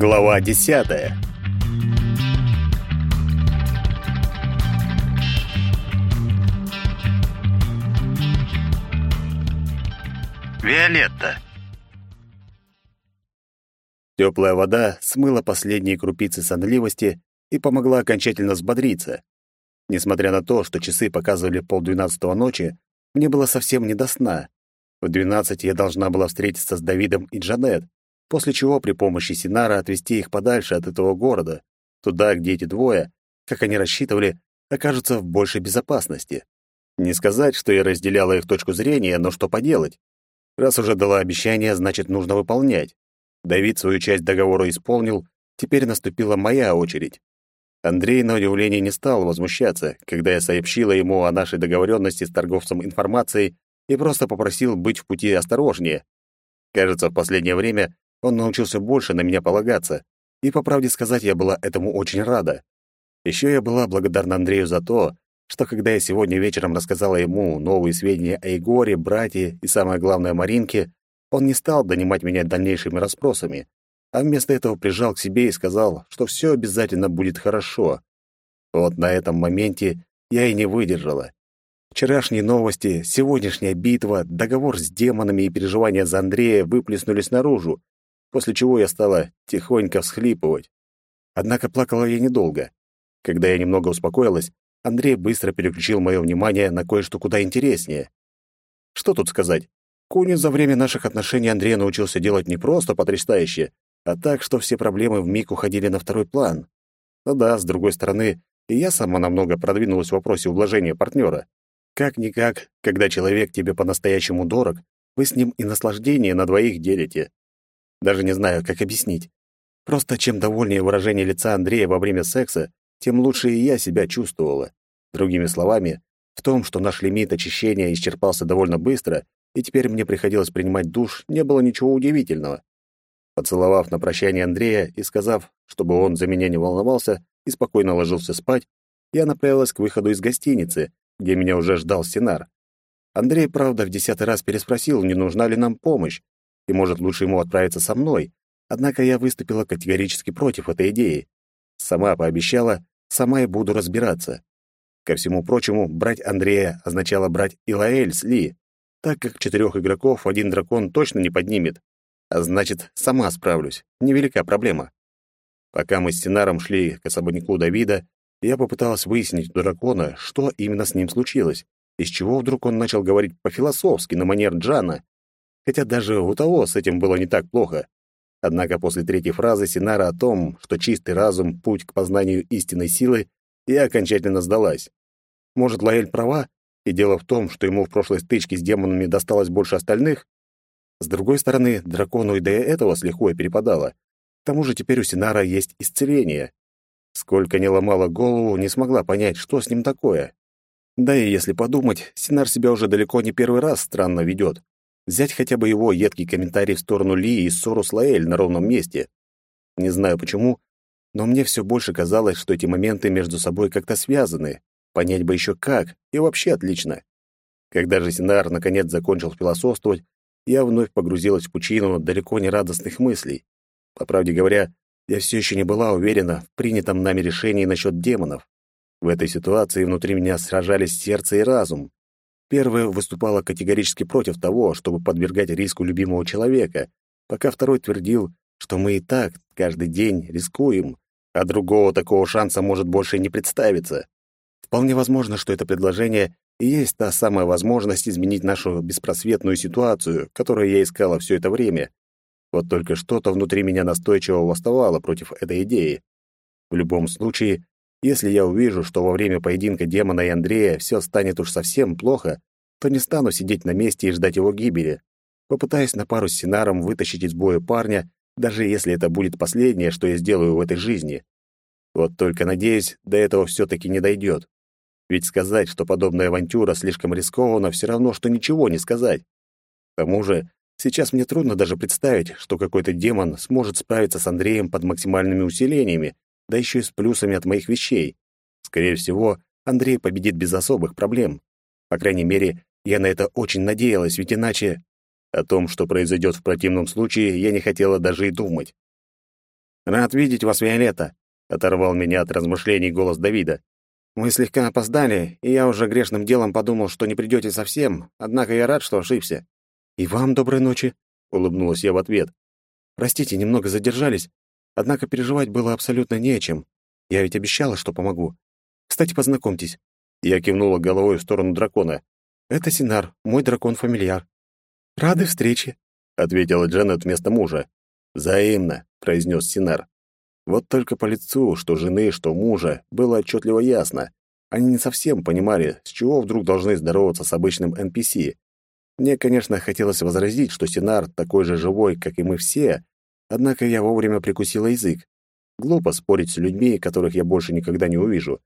Глава десятая. Виолетта. Теплая вода смыла последние крупицы сонливости и помогла окончательно взбодриться. Несмотря на то, что часы показывали полдвенадцатого ночи, мне было совсем не до сна. В двенадцать я должна была встретиться с Давидом и Джанет, после чего при помощи Синара отвезти их подальше от этого города, туда, где эти двое, как они рассчитывали, окажутся в большей безопасности. Не сказать, что я разделяла их точку зрения, но что поделать? Раз уже дала обещание, значит, нужно выполнять. Давид свою часть договора исполнил, теперь наступила моя очередь. Андрей, на удивление, не стал возмущаться, когда я сообщила ему о нашей договоренности с торговцем информацией и просто попросил быть в пути осторожнее. Кажется, в последнее время он научился больше на меня полагаться, и, по правде сказать, я была этому очень рада. Еще я была благодарна Андрею за то, что когда я сегодня вечером рассказала ему новые сведения о Егоре, брате и, самое главное, Маринке, он не стал донимать меня дальнейшими расспросами, а вместо этого прижал к себе и сказал, что все обязательно будет хорошо. Вот на этом моменте я и не выдержала. Вчерашние новости, сегодняшняя битва, договор с демонами и переживания за Андрея выплеснулись наружу, после чего я стала тихонько всхлипывать. Однако плакала я недолго. Когда я немного успокоилась, Андрей быстро переключил мое внимание на кое-что куда интереснее. Что тут сказать? Кунин за время наших отношений Андрей научился делать не просто потрясающе, а так, что все проблемы вмиг уходили на второй план. Ну да, с другой стороны, и я сама намного продвинулась в вопросе ублажения партнера. Как-никак, когда человек тебе по-настоящему дорог, вы с ним и наслаждение на двоих делите. Даже не знаю, как объяснить. Просто чем довольнее выражение лица Андрея во время секса, тем лучше и я себя чувствовала. Другими словами, в том, что наш лимит очищения исчерпался довольно быстро, и теперь мне приходилось принимать душ, не было ничего удивительного. Поцеловав на прощание Андрея и сказав, чтобы он за меня не волновался и спокойно ложился спать, я направилась к выходу из гостиницы, где меня уже ждал Синар. Андрей, правда, в десятый раз переспросил, не нужна ли нам помощь, и, может, лучше ему отправиться со мной. Однако я выступила категорически против этой идеи. Сама пообещала, сама и буду разбираться. Ко всему прочему, брать Андрея означало брать Илаэль с Ли, так как четырех игроков один дракон точно не поднимет. А значит, сама справлюсь. Невелика проблема. Пока мы с Синаром шли к особняку Давида, я попыталась выяснить у дракона, что именно с ним случилось, из чего вдруг он начал говорить по-философски на манер Джана, хотя даже у того с этим было не так плохо. Однако после третьей фразы Синара о том, что чистый разум — путь к познанию истинной силы, я окончательно сдалась. Может, Лаэль права, и дело в том, что ему в прошлой стычке с демонами досталось больше остальных? С другой стороны, дракону и до этого с лихвой перепадало. К тому же теперь у Синара есть исцеление. Сколько не ломала голову, не смогла понять, что с ним такое. Да и если подумать, Синар себя уже далеко не первый раз странно ведет. Взять хотя бы его едкий комментарий в сторону Ли и ссору с Лаэль на ровном месте. Не знаю почему, но мне все больше казалось, что эти моменты между собой как-то связаны. Понять бы еще как, и вообще отлично. Когда же Синар наконец закончил философствовать, я вновь погрузилась в пучину далеко не радостных мыслей. По правде говоря, я все еще не была уверена в принятом нами решении насчет демонов. В этой ситуации внутри меня сражались сердце и разум. Первое выступало категорически против того, чтобы подвергать риску любимого человека, пока второй твердил, что мы и так каждый день рискуем, а другого такого шанса может больше не представиться. Вполне возможно, что это предложение и есть та самая возможность изменить нашу беспросветную ситуацию, которую я искала все это время. Вот только что-то внутри меня настойчиво восставало против этой идеи. В любом случае, если я увижу, что во время поединка демона и Андрея все станет уж совсем плохо, то не стану сидеть на месте и ждать его гибели. Попытаюсь на пару с Синаром вытащить из боя парня, даже если это будет последнее, что я сделаю в этой жизни. Вот только, надеюсь, до этого все-таки не дойдет. Ведь сказать, что подобная авантюра слишком рискована, все равно, что ничего не сказать. К тому же, Сейчас мне трудно даже представить, что какой-то демон сможет справиться с Андреем под максимальными усилениями, да еще и с плюсами от моих вещей. Скорее всего, Андрей победит без особых проблем. По крайней мере, я на это очень надеялась, ведь иначе... О том, что произойдет в противном случае, я не хотела даже и думать. «Рад видеть вас, Виолетта», — оторвал меня от размышлений голос Давида. «Вы слегка опоздали, и я уже грешным делом подумал, что не придете совсем, однако я рад, что ошибся». «И вам доброй ночи», — улыбнулась я в ответ. «Простите, немного задержались, однако переживать было абсолютно не о чем. Я ведь обещала, что помогу. Кстати, познакомьтесь». Я кивнула головой в сторону дракона. «Это Синар, мой дракон-фамильяр». «Рады встрече», — ответила Дженнет вместо мужа. «Взаимно», — произнес Синар. Вот только по лицу, что жены, что мужа, было отчетливо ясно. Они не совсем понимали, с чего вдруг должны здороваться с обычным NPC. Мне, конечно, хотелось возразить, что Синар такой же живой, как и мы все, однако я вовремя прикусила язык. Глупо спорить с людьми, которых я больше никогда не увижу.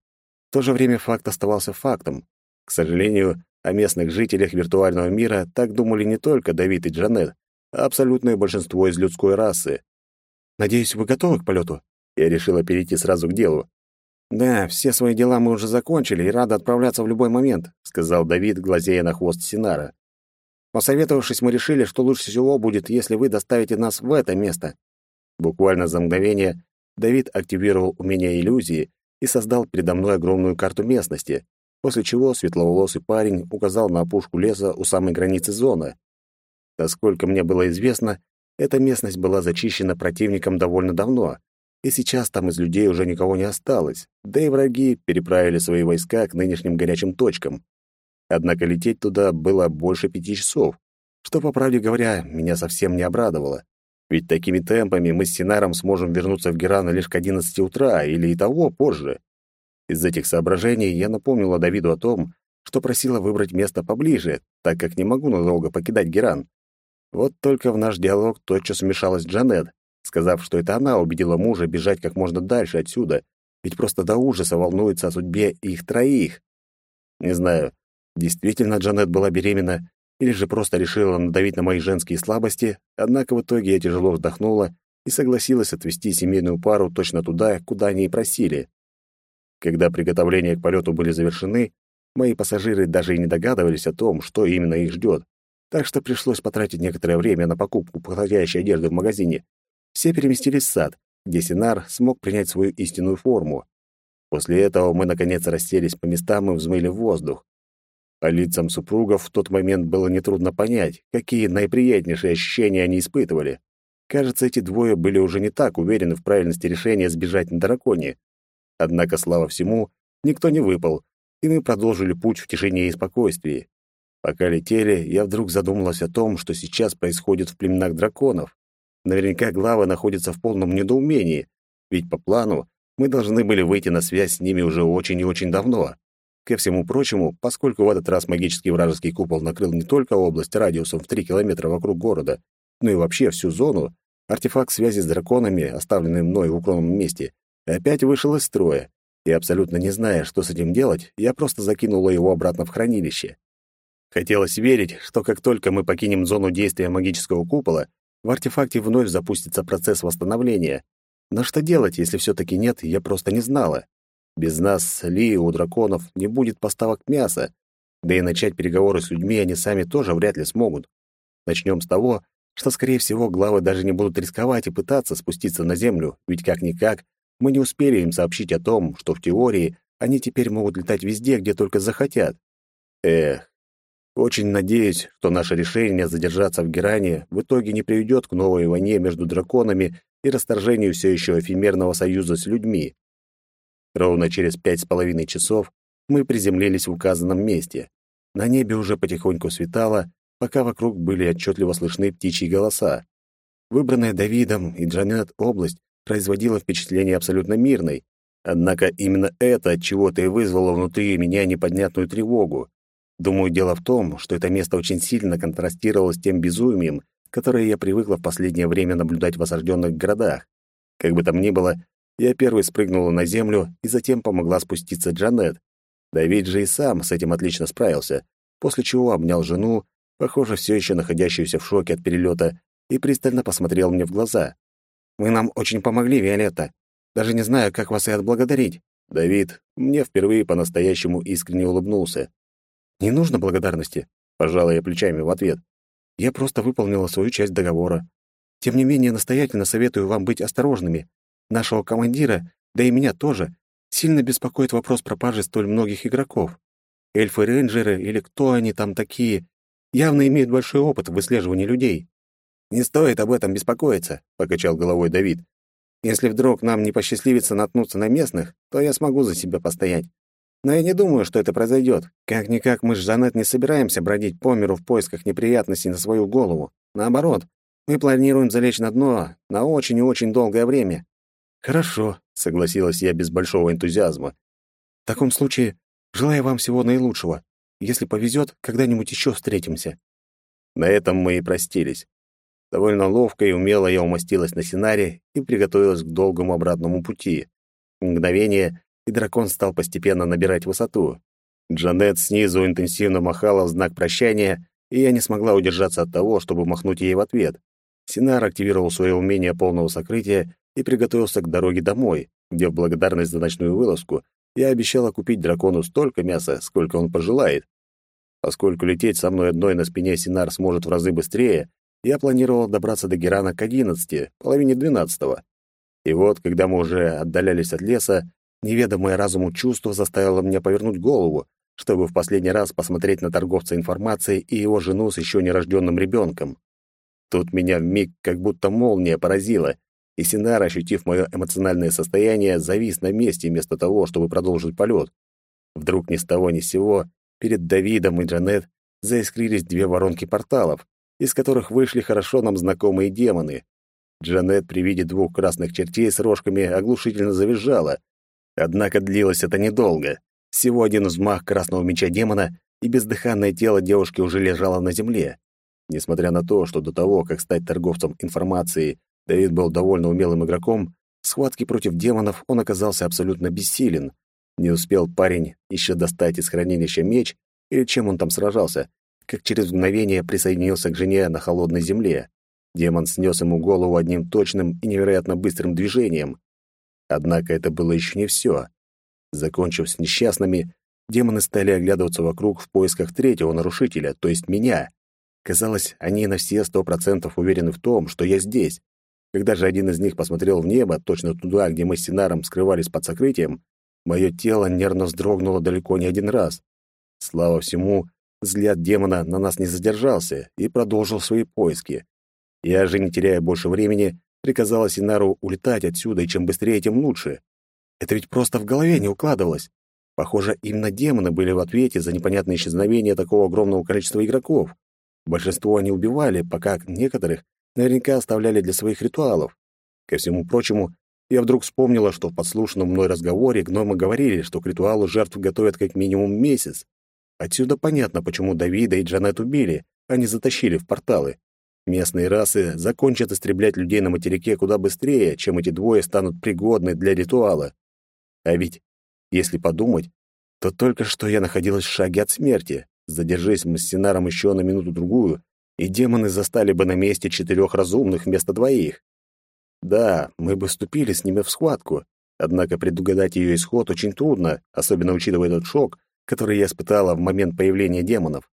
В то же время факт оставался фактом. К сожалению, о местных жителях виртуального мира так думали не только Давид и Джанет, а абсолютное большинство из людской расы. «Надеюсь, вы готовы к полету?» Я решила перейти сразу к делу. «Да, все свои дела мы уже закончили и рады отправляться в любой момент», сказал Давид, глазея на хвост Синара. «Посоветовавшись, мы решили, что лучше всего будет, если вы доставите нас в это место». Буквально за мгновение Давид активировал умение иллюзии и создал передо мной огромную карту местности, после чего светловолосый парень указал на опушку леса у самой границы зоны. Насколько мне было известно, эта местность была зачищена противником довольно давно, и сейчас там из людей уже никого не осталось, да и враги переправили свои войска к нынешним горячим точкам. Однако лететь туда было больше пяти часов, что, по правде говоря, меня совсем не обрадовало. Ведь такими темпами мы с Синаром сможем вернуться в Герана лишь к 11 утра или и того позже. Из этих соображений я напомнила Давиду о том, что просила выбрать место поближе, так как не могу надолго покидать Геран. Вот только в наш диалог тотчас вмешалась Джанет, сказав, что это она убедила мужа бежать как можно дальше отсюда, ведь просто до ужаса волнуется о судьбе их троих. Не знаю, действительно Джанет была беременна или же просто решила надавить на мои женские слабости, однако в итоге я тяжело вздохнула и согласилась отвезти семейную пару точно туда, куда они и просили. Когда приготовления к полету были завершены, мои пассажиры даже и не догадывались о том, что именно их ждет, так что пришлось потратить некоторое время на покупку подходящей одежды в магазине, все переместились в сад, где Синар смог принять свою истинную форму. После этого мы, наконец, расселись по местам и взмыли в воздух. По лицам супругов в тот момент было нетрудно понять, какие наиприятнейшие ощущения они испытывали. Кажется, эти двое были уже не так уверены в правильности решения сбежать на драконе. Однако, слава всему, никто не выпал, и мы продолжили путь в тишине и спокойствии. Пока летели, я вдруг задумалась о том, что сейчас происходит в племенах драконов. Наверняка главы находятся в полном недоумении, ведь по плану мы должны были выйти на связь с ними уже очень и очень давно. Ко всему прочему, поскольку в этот раз магический вражеский купол накрыл не только область радиусом в 3 километра вокруг города, но и вообще всю зону, артефакт связи с драконами, оставленный мной в укромном месте, опять вышел из строя, и абсолютно не зная, что с этим делать, я просто закинула его обратно в хранилище. Хотелось верить, что как только мы покинем зону действия магического купола, в артефакте вновь запустится процесс восстановления. Но что делать, если все-таки нет, я просто не знала. Без нас, Ли, у драконов не будет поставок мяса, да и начать переговоры с людьми они сами тоже вряд ли смогут. Начнем с того, что, скорее всего, главы даже не будут рисковать и пытаться спуститься на землю, ведь как-никак мы не успели им сообщить о том, что в теории они теперь могут летать везде, где только захотят. Эх, очень надеюсь, что наше решение задержаться в Геране в итоге не приведет к новой войне между драконами и расторжению все еще эфемерного союза с людьми. Ровно через пять с половиной часов мы приземлились в указанном месте. На небе уже потихоньку светало, пока вокруг были отчетливо слышны птичьи голоса. Выбранная Давидом и Джанет область производила впечатление абсолютно мирной, однако именно это от чего-то и вызвало внутри меня неподнятную тревогу. Думаю, дело в том, что это место очень сильно контрастировало с тем безумием, которое я привыкла в последнее время наблюдать в осажденных городах. Как бы там ни было, я первой спрыгнула на землю и затем помогла спуститься Джанет. Давид же и сам с этим отлично справился, после чего обнял жену, похоже, все еще находящуюся в шоке от перелета, и пристально посмотрел мне в глаза. «Вы нам очень помогли, Виолетта. Даже не знаю, как вас и отблагодарить». Давид мне впервые по-настоящему искренне улыбнулся. «Не нужно благодарности», — пожала я плечами в ответ. «Я просто выполнила свою часть договора. Тем не менее, настоятельно советую вам быть осторожными. Нашего командира, да и меня тоже, сильно беспокоит вопрос пропажи столь многих игроков. Эльфы-рейнджеры или кто они там такие, явно имеют большой опыт в выслеживании людей. «Не стоит об этом беспокоиться», — покачал головой Давид. «Если вдруг нам не посчастливится наткнуться на местных, то я смогу за себя постоять. Но я не думаю, что это произойдет. Как-никак мы с Жанет не собираемся бродить по миру в поисках неприятностей на свою голову. Наоборот, мы планируем залечь на дно на очень и очень долгое время». «Хорошо», — согласилась я без большого энтузиазма. «В таком случае желаю вам всего наилучшего. Если повезет, когда-нибудь еще встретимся». На этом мы и простились. Довольно ловко и умело я умостилась на Синаре и приготовилась к долгому обратному пути. Мгновение, и дракон стал постепенно набирать высоту. Джанет снизу интенсивно махала в знак прощания, и я не смогла удержаться от того, чтобы махнуть ей в ответ. Синар активировал свое умение полного сокрытия и приготовился к дороге домой, где в благодарность за ночную вылазку я обещала купить дракону столько мяса, сколько он пожелает. Поскольку лететь со мной одной на спине Синар сможет в разы быстрее, я планировал добраться до Герана к одиннадцати, половине двенадцатого. И вот, когда мы уже отдалялись от леса, неведомое разуму чувство заставило меня повернуть голову, чтобы в последний раз посмотреть на торговца информацией и его жену с еще нерожденным ребенком. Тут меня вмиг как будто молния поразила, и Синар, ощутив мое эмоциональное состояние, завис на месте вместо того, чтобы продолжить полет. Вдруг ни с того ни с сего перед Давидом и Джанет заискрились две воронки порталов, из которых вышли хорошо нам знакомые демоны. Джанет при виде двух красных чертей с рожками оглушительно завизжала. Однако длилось это недолго. Всего один взмах красного меча демона, и бездыханное тело девушки уже лежало на земле. Несмотря на то, что до того, как стать торговцем информацией, Давид был довольно умелым игроком, в схватке против демонов он оказался абсолютно бессилен. Не успел парень еще достать из хранилища меч, или чем он там сражался, как через мгновение присоединился к жене на холодной земле. Демон снес ему голову одним точным и невероятно быстрым движением. Однако это было еще не все. Закончив с несчастными, демоны стали оглядываться вокруг в поисках третьего нарушителя, то есть меня. Казалось, они на все сто процентов уверены в том, что я здесь. Когда же один из них посмотрел в небо, точно туда, где мы с Синаром скрывались под сокрытием, мое тело нервно вздрогнуло далеко не один раз. Слава всему, Взгляд демона на нас не задержался и продолжил свои поиски. Я же, не теряя больше времени, приказала Синару улетать отсюда, и чем быстрее, тем лучше. Это ведь просто в голове не укладывалось. Похоже, именно демоны были в ответе за непонятное исчезновение такого огромного количества игроков. Большинство они убивали, пока некоторых наверняка оставляли для своих ритуалов. Ко всему прочему, я вдруг вспомнила, что в подслушанном мной разговоре гномы говорили, что к ритуалу жертв готовят как минимум месяц. Отсюда понятно, почему Давида и Джанет убили, а не затащили в порталы. Местные расы закончат истреблять людей на материке куда быстрее, чем эти двое станут пригодны для ритуала. А ведь, если подумать, то только что я находилась в шаге от смерти. Задержись мы с Синаром еще на минуту-другую, и демоны застали бы на месте четырех разумных вместо двоих. Да, мы бы вступили с ними в схватку, однако предугадать ее исход очень трудно, особенно учитывая тот шок, который я испытала в момент появления демонов.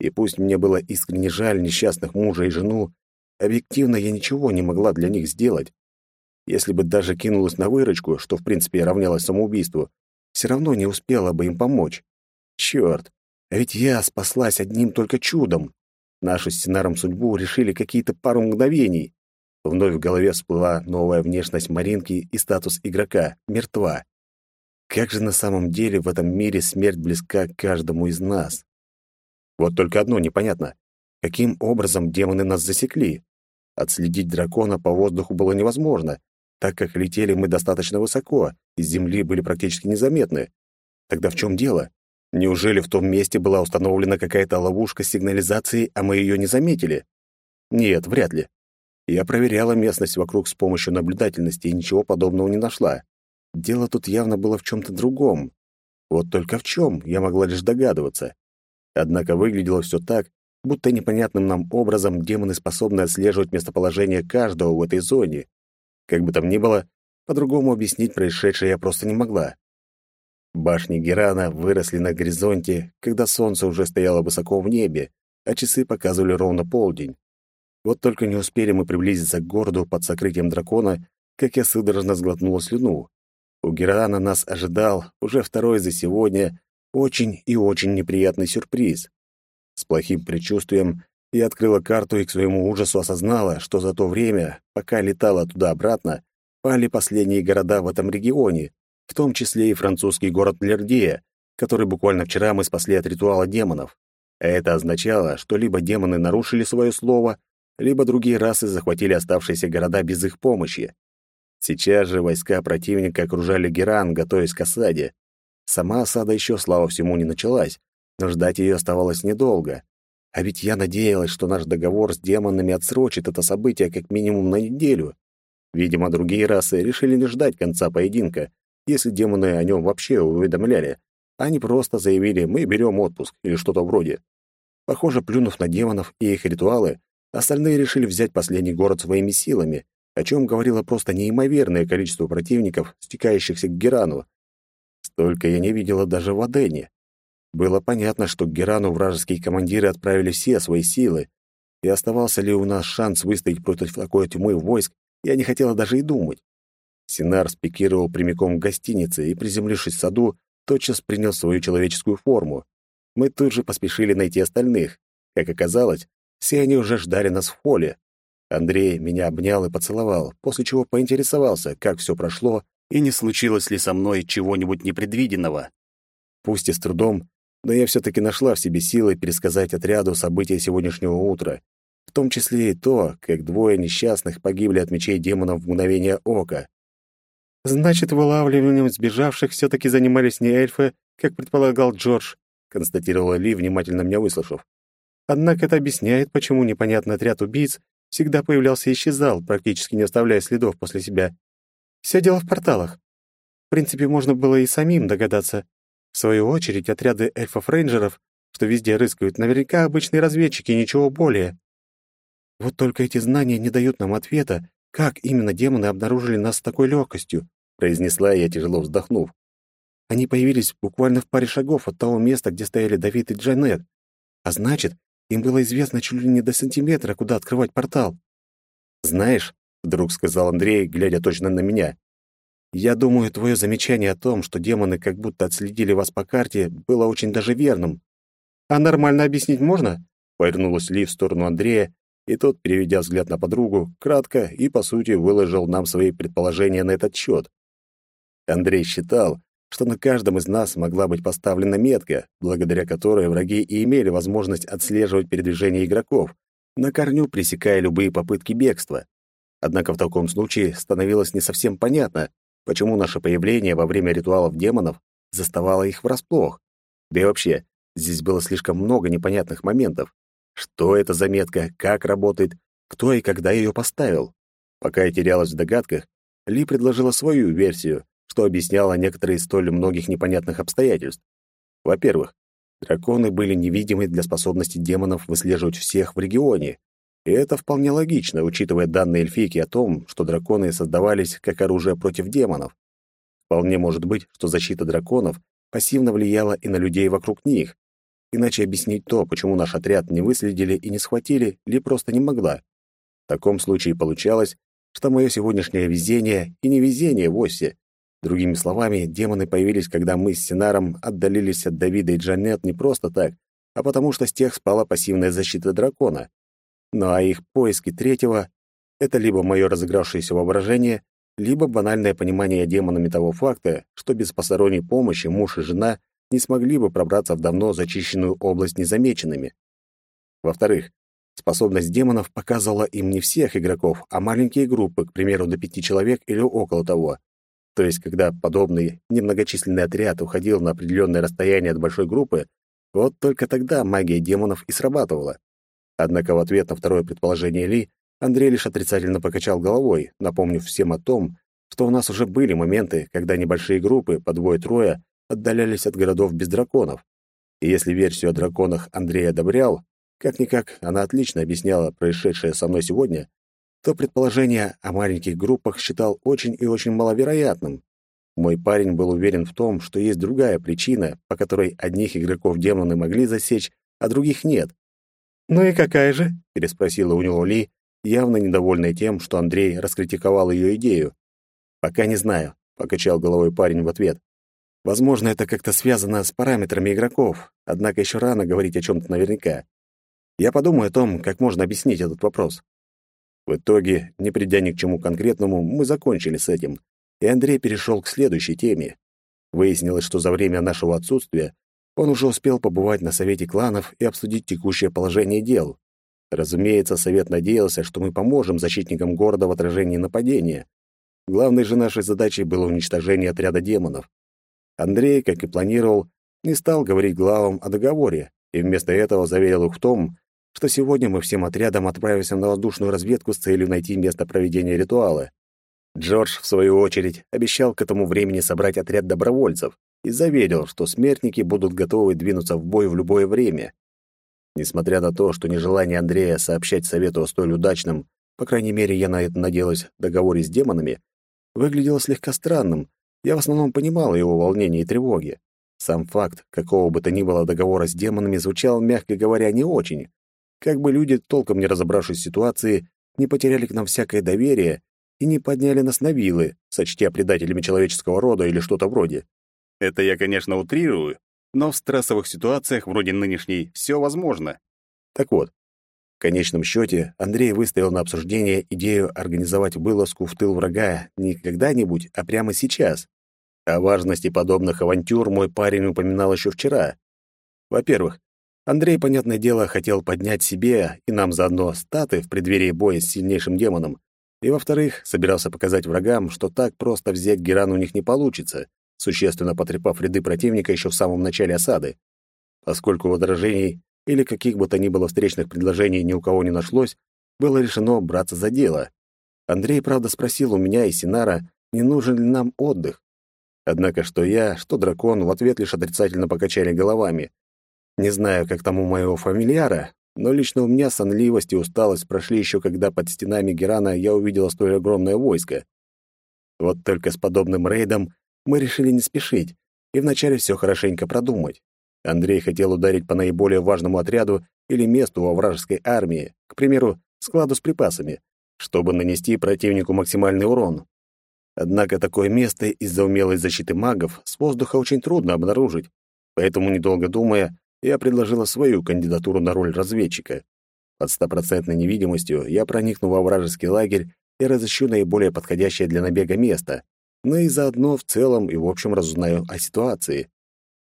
И пусть мне было искренне жаль несчастных мужа и жену, объективно я ничего не могла для них сделать. Если бы даже кинулась на выручку, что в принципе равнялось самоубийству, все равно не успела бы им помочь. Черт, а ведь я спаслась одним только чудом. Нашу с сценаром судьбу решили какие-то пару мгновений. Вновь в голове всплыла новая внешность Маринки и статус игрока — мертва. Как же на самом деле в этом мире смерть близка каждому из нас? Вот только одно непонятно. Каким образом демоны нас засекли? Отследить дракона по воздуху было невозможно, так как летели мы достаточно высоко, и с земли были практически незаметны. Тогда в чем дело? Неужели в том месте была установлена какая-то ловушка сигнализации, а мы ее не заметили? Нет, вряд ли. Я проверяла местность вокруг с помощью наблюдательности и ничего подобного не нашла. Дело тут явно было в чем-то другом. Вот только в чем, я могла лишь догадываться. Однако выглядело все так, будто непонятным нам образом демоны способны отслеживать местоположение каждого в этой зоне. Как бы там ни было, по-другому объяснить происшедшее я просто не могла. Башни Герана выросли на горизонте, когда солнце уже стояло высоко в небе, а часы показывали ровно полдень. Вот только не успели мы приблизиться к городу под сокрытием дракона, как я судорожно сглотнула слюну. У Герана нас ожидал уже второй за сегодня очень и очень неприятный сюрприз. С плохим предчувствием я открыла карту и к своему ужасу осознала, что за то время, пока летала туда-обратно, пали последние города в этом регионе, в том числе и французский город Лердея, который буквально вчера мы спасли от ритуала демонов. А это означало, что либо демоны нарушили свое слово, либо другие расы захватили оставшиеся города без их помощи. Сейчас же войска противника окружали Геран, готовясь к осаде. Сама осада еще, слава всему, не началась, но ждать ее оставалось недолго. А ведь я надеялась, что наш договор с демонами отсрочит это событие как минимум на неделю. Видимо, другие расы решили не ждать конца поединка, если демоны о нем вообще уведомляли. Они просто заявили «мы берем отпуск» или что-то вроде. Похоже, плюнув на демонов и их ритуалы, остальные решили взять последний город своими силами, о чем говорило просто неимоверное количество противников, стекающихся к Герану. Столько я не видела даже в Адене. Было понятно, что к Герану вражеские командиры отправили все свои силы, и оставался ли у нас шанс выстоять против такой тьмы войск, я не хотела даже и думать. Синар спикировал прямиком к гостинице и, приземлившись в саду, тотчас принял свою человеческую форму. Мы тут же поспешили найти остальных. Как оказалось, все они уже ждали нас в холле. Андрей меня обнял и поцеловал, после чего поинтересовался, как все прошло и не случилось ли со мной чего-нибудь непредвиденного. Пусть и с трудом, но я все-таки нашла в себе силы пересказать отряду события сегодняшнего утра, в том числе и то, как двое несчастных погибли от мечей демонов в мгновение ока. «Значит, вылавливанием сбежавших все-таки занимались не эльфы, как предполагал Джордж», констатировала Ли, внимательно меня выслушав. «Однако это объясняет, почему непонятный отряд убийц всегда появлялся и исчезал, практически не оставляя следов после себя. Все дело в порталах. В принципе, можно было и самим догадаться, в свою очередь, отряды эльфов-рейнджеров, что везде рыскают, наверняка обычные разведчики, ничего более. Вот только эти знания не дают нам ответа, как именно демоны обнаружили нас с такой легкостью, произнесла я, тяжело вздохнув. Они появились буквально в паре шагов от того места, где стояли Давид и Джанет. А значит, им было известно чуть ли не до сантиметра, куда открывать портал. «Знаешь», — вдруг сказал Андрей, глядя точно на меня, я думаю, твое замечание о том, что демоны как будто отследили вас по карте, было очень даже верным. А нормально объяснить можно? Повернулась Ли в сторону Андрея, и тот, переведя взгляд на подругу, кратко и, по сути, выложил нам свои предположения на этот счет. Андрей считал, что на каждом из нас могла быть поставлена метка, благодаря которой враги и имели возможность отслеживать передвижение игроков, на корню пресекая любые попытки бегства. Однако в таком случае становилось не совсем понятно, почему наше появление во время ритуалов демонов заставало их врасплох. Да и вообще, здесь было слишком много непонятных моментов. Что это за метка, как работает, кто и когда ее поставил. Пока я терялась в догадках, Ли предложила свою версию, что объясняло некоторые столь многих непонятных обстоятельств. Во-первых, драконы были невидимы для способности демонов выслеживать всех в регионе, и это вполне логично, учитывая данные эльфийки о том, что драконы создавались как оружие против демонов. Вполне может быть, что защита драконов пассивно влияла и на людей вокруг них. Иначе объяснить то, почему наш отряд не выследили и не схватили, Ли просто не могла. В таком случае получалось, что мое сегодняшнее везение и не везение вовсе. Другими словами, демоны появились, когда мы с Синаром отдалились от Давида и Джанет не просто так, а потому что с тех спала пассивная защита дракона. Ну а их поиски третьего — это либо мое разыгравшееся воображение, либо банальное понимание демонами того факта, что без посторонней помощи муж и жена не смогли бы пробраться в давно зачищенную область незамеченными. Во-вторых, способность демонов показывала им не всех игроков, а маленькие группы, к примеру, до пяти человек или около того. То есть, когда подобный немногочисленный отряд уходил на определенное расстояние от большой группы, вот только тогда магия демонов и срабатывала. Однако в ответ на второе предположение Ли Андрей лишь отрицательно покачал головой, напомнив всем о том, что у нас уже были моменты, когда небольшие группы, по двое-трое, отдалялись от городов без драконов. И если версию о драконах Андрей одобрял, как-никак она отлично объясняла происшедшее со мной сегодня, то предположение о маленьких группах считал очень и очень маловероятным. Мой парень был уверен в том, что есть другая причина, по которой одних игроков демоны могли засечь, а других нет. «Ну и какая же?» — переспросила у него Ли, явно недовольная тем, что Андрей раскритиковал ее идею. «Пока не знаю», — покачал головой парень в ответ. «Возможно, это как-то связано с параметрами игроков, однако еще рано говорить о чем-то наверняка. Я подумаю о том, как можно объяснить этот вопрос». В итоге, не придя ни к чему конкретному, мы закончили с этим, и Андрей перешел к следующей теме. Выяснилось, что за время нашего отсутствия он уже успел побывать на совете кланов и обсудить текущее положение дел. Разумеется, совет надеялся, что мы поможем защитникам города в отражении нападения. Главной же нашей задачей было уничтожение отряда демонов. Андрей, как и планировал, не стал говорить главам о договоре, и вместо этого заверил их в том, что сегодня мы всем отрядом отправимся на воздушную разведку с целью найти место проведения ритуала. Джордж, в свою очередь, обещал к этому времени собрать отряд добровольцев и заверил, что смертники будут готовы двинуться в бой в любое время. Несмотря на то, что нежелание Андрея сообщать совету о столь удачном, по крайней мере, я на это надеялась, договоре с демонами, выглядело слегка странным, я в основном понимал его волнение и тревоги. Сам факт какого бы то ни было договора с демонами звучал, мягко говоря, не очень. Как бы люди, толком не разобравшись в ситуации, не потеряли к нам всякое доверие и не подняли нас на вилы, сочтя предателями человеческого рода или что-то вроде. Это я, конечно, утрирую, но в стрессовых ситуациях вроде нынешней все возможно. Так вот, в конечном счете Андрей выставил на обсуждение идею организовать вылазку в тыл врага не когда-нибудь, а прямо сейчас. О важности подобных авантюр мой парень упоминал еще вчера. Во-первых, Андрей, понятное дело, хотел поднять себе и нам заодно статы в преддверии боя с сильнейшим демоном, и, во-вторых, собирался показать врагам, что так просто взять Геран у них не получится, существенно потрепав ряды противника еще в самом начале осады. Поскольку возражений или каких бы то ни было встречных предложений ни у кого не нашлось, было решено браться за дело. Андрей, правда, спросил у меня и Синара, не нужен ли нам отдых. Однако что я, что дракон в ответ лишь отрицательно покачали головами. Не знаю, как там у моего фамильяра, но лично у меня сонливость и усталость прошли еще когда под стенами Герана я увидела столь огромное войско. Вот только с подобным рейдом мы решили не спешить и вначале все хорошенько продумать. Андрей хотел ударить по наиболее важному отряду или месту во вражеской армии, к примеру, складу с припасами, чтобы нанести противнику максимальный урон. Однако такое место из-за умелой защиты магов с воздуха очень трудно обнаружить, поэтому, недолго думая, я предложила свою кандидатуру на роль разведчика. Под стопроцентной невидимостью я проникну во вражеский лагерь и разыщу наиболее подходящее для набега место, но и заодно в целом и в общем разузнаю о ситуации.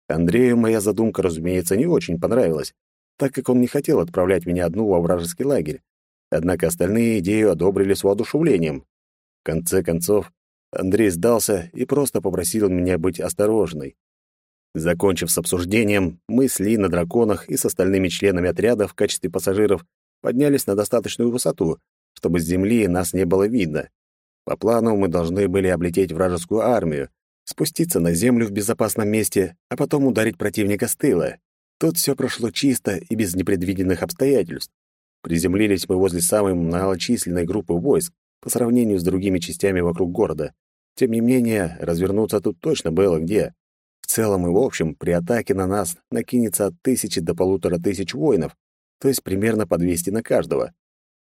Андрею моя задумка, разумеется, не очень понравилась, так как он не хотел отправлять меня одну во вражеский лагерь. Однако остальные идею одобрили с воодушевлением. В конце концов, Андрей сдался и просто попросил меня быть осторожной. Закончив с обсуждением, мы с Ли на драконах и с остальными членами отряда в качестве пассажиров поднялись на достаточную высоту, чтобы с земли нас не было видно. По плану мы должны были облететь вражескую армию, спуститься на землю в безопасном месте, а потом ударить противника с тыла. Тут все прошло чисто и без непредвиденных обстоятельств. Приземлились мы возле самой малочисленной группы войск по сравнению с другими частями вокруг города. Тем не менее, развернуться тут точно было где. В целом и в общем, при атаке на нас накинется от тысячи до полутора тысяч воинов, то есть примерно по 200 на каждого.